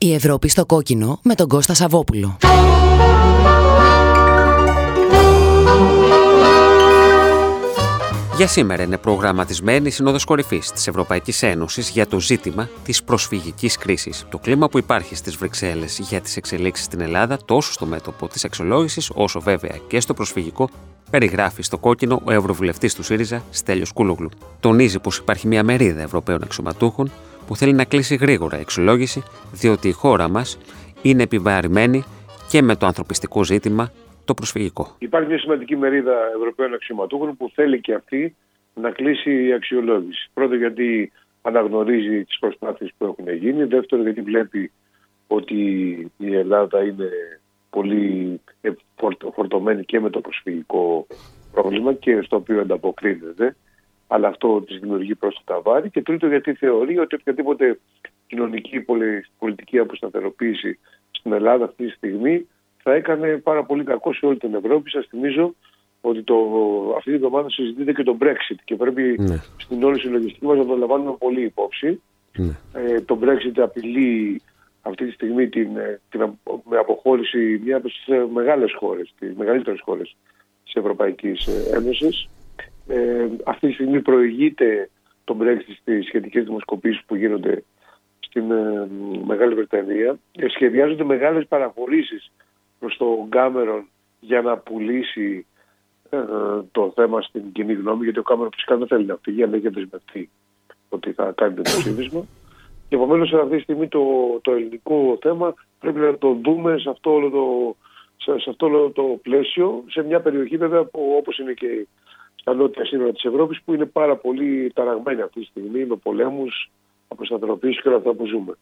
Η Ευρώπη στο κόκκινο με τον Κώστα Σαββόπουλο. Για σήμερα είναι προγραμματισμένη η Σύνοδος Κορυφής της Ευρωπαϊκής Ένωσης για το ζήτημα της προσφυγικής κρίσης. Το κλίμα που υπάρχει στις Βρυξέλλες για τις εξελίξεις στην Ελλάδα, τόσο στο μέτωπο της αξιολόγησης, όσο βέβαια και στο προσφυγικό, περιγράφει στο κόκκινο ο Ευρωβουλευτής του ΣΥΡΙΖΑ, Στέλιος Κούλογλου. Τονίζει πως υπάρχει μια μερίδα Ευρωπαίων αξιωματούχων που θέλει να κλείσει γρήγορα η εξολόγηση, διότι η χώρα μας είναι επιβαρημένη και με το ανθρωπιστικό ζήτημα το προσφυγικό. Υπάρχει μια σημαντική μερίδα Ευρωπαίων αξιωματούχων που θέλει και αυτή να κλείσει η αξιολόγηση. Πρώτον γιατί αναγνωρίζει τις προσπάθειες που έχουν γίνει. Δεύτερον γιατί βλέπει ότι η Ελλάδα είναι πολύ φορτωμένη και με το προσφυγικό πρόβλημα και στο οποίο ανταποκρίνεται αλλά αυτό της δημιουργεί πρόσθετα βάρη. Και τρίτο, γιατί θεωρεί ότι οποιαδήποτε κοινωνική πολιτική αποσταθεροποίηση στην Ελλάδα αυτή τη στιγμή θα έκανε πάρα πολύ κακό σε όλη την Ευρώπη. Σας θυμίζω ότι το, αυτή την εβδομάδα συζητείται και το Brexit και πρέπει ναι. στην όλη συλλογιστική μας να το λαμβάνουμε πολύ υπόψη. Ναι. Ε, το Brexit απειλεί αυτή τη στιγμή την, ε, την, με αποχώρηση μια από τις μεγάλες χώρες, τις μεγαλύτερες χώρες της Ευρωπαϊκής Ένωσης. Ε, αυτή τη στιγμή προηγείται το Brexit στις σχετικές δημοσκοπήσεις που γίνονται στην ε, Μεγάλη Βρετανία. Ε, σχεδιάζονται μεγάλες παραχωρήσεις προς τον Κάμερον για να πουλήσει ε, το θέμα στην κοινή γνώμη, γιατί ο Κάμερον φυσικά δεν θέλει να φύγει, αλλά έχει δεσμευτεί ότι θα κάνει το ψήφισμα. Και επομένως αυτή τη στιγμή το, το ελληνικό θέμα πρέπει να το δούμε σε αυτό όλο το, σε, αυτό όλο το πλαίσιο, σε μια περιοχή βέβαια που όπως είναι και στα νότια σύνορα της Ευρώπης που είναι πάρα πολύ ταραγμένη αυτή τη στιγμή με πολέμους, αποσταθεροποίηση και όλα αυτά που ζούμε.